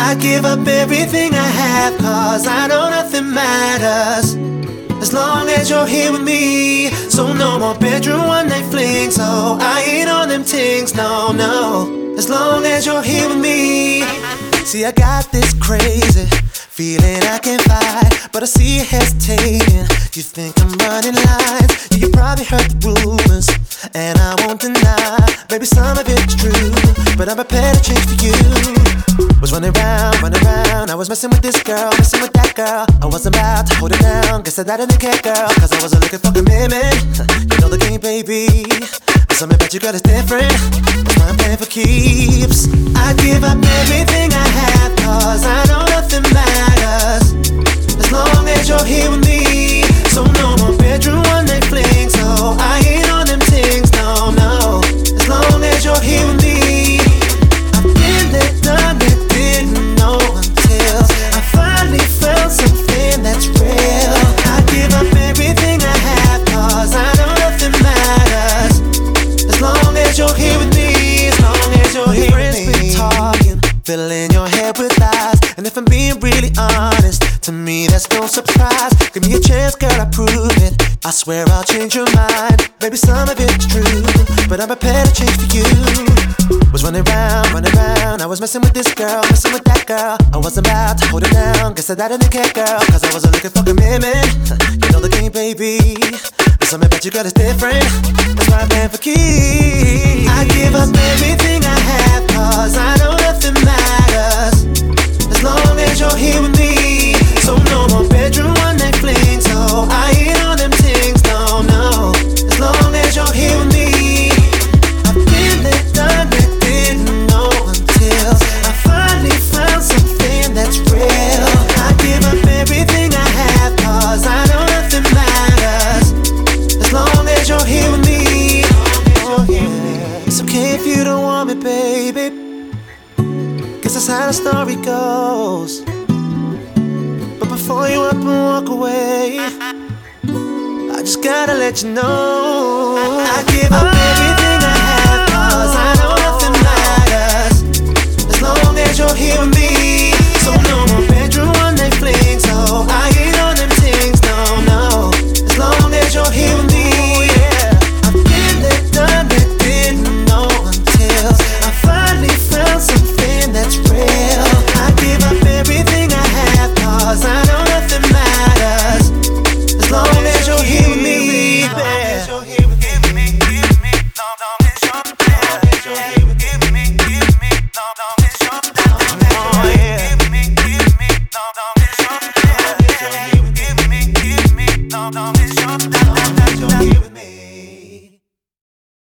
I give up everything I have, cause I know nothing matters. As long as you're here with me. So no more bedroom one night flings. So I ain't on them things, no, no. As long as you're here with me. See, I got this crazy feeling I can't fight, but I see you hesitating. You think I'm running lines. Yeah, you probably heard the rumors, and I won't deny. Maybe some of it's true, but I'm prepared to change for you. Was running around, running around. I was messing with this girl, messing with that girl. I wasn't about to hold it down. Guess I didn't care, girl. Cause I wasn't looking for commitment. You know the game, baby. But something about you, girl, is different. That's why I'm playing for keeps. I give up everything I have, And if I'm being really honest, to me that's no surprise. Give me a chance, girl, I prove it. I swear I'll change your mind. Maybe some of it's true, but I'm prepared to change for you. Was running around, running around. I was messing with this girl, messing with that girl. I wasn't about to hold it down. Guess I didn't care, girl. Cause I wasn't looking for commitment. You know the game, baby. But something about you, girl, is different. That's why I'm for keys. If you don't want me, baby. Guess that's how the story goes. But before you up and walk away, I just gotta let you know. I give up everything